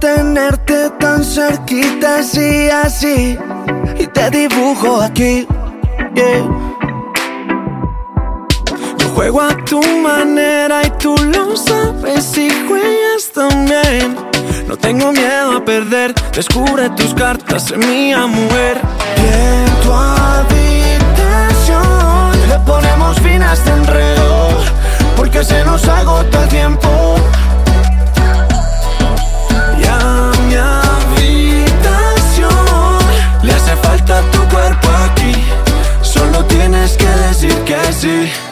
tenerte tan cerquita, así, así. Y te dibujo aquí, Yo juego a tu manera y tú lo sabes y juegas también. No tengo miedo a perder, descubre tus cartas en mi mujer. En tu habitación le ponemos fin a este enredo, see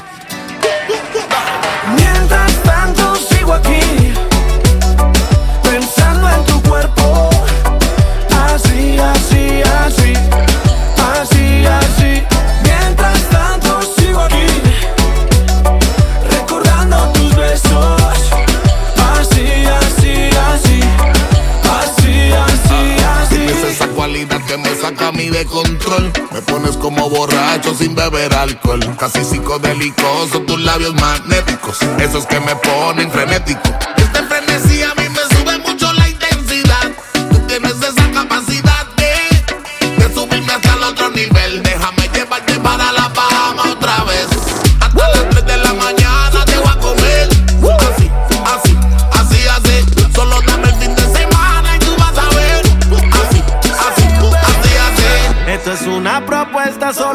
me saca a mí de control. Me pones como borracho sin beber alcohol. Casi psicodélico, tus labios magnéticos. Esos que me ponen frenético. Este frenesí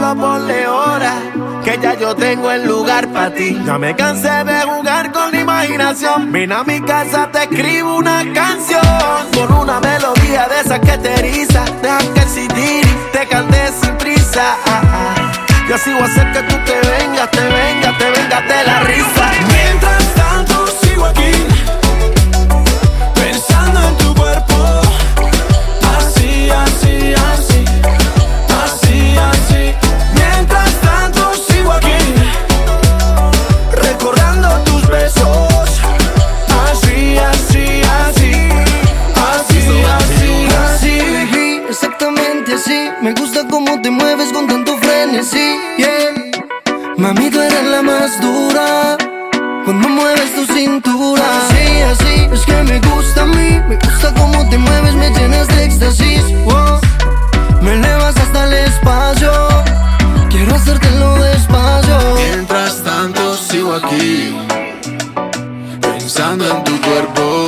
solo ponle hora. Que ya yo tengo el lugar para ti. Ya me cansé de jugar con la imaginación. Ven a mi casa, te escribo una canción. Con una melodía de esa que te eriza. Deja que el CD te cante sin prisa. Y así voy a hacer que tú te vengas, te vengas, te vengas de la risa. Mami, tú eres la más dura. Cuando mueves tu cintura. Así, así, es que me gusta a mí. Me gusta cómo te mueves, me llenas de éxtasis. Me elevas hasta el espacio. Quiero hacértelo despacio. Mientras tanto sigo aquí Pensando en tu cuerpo.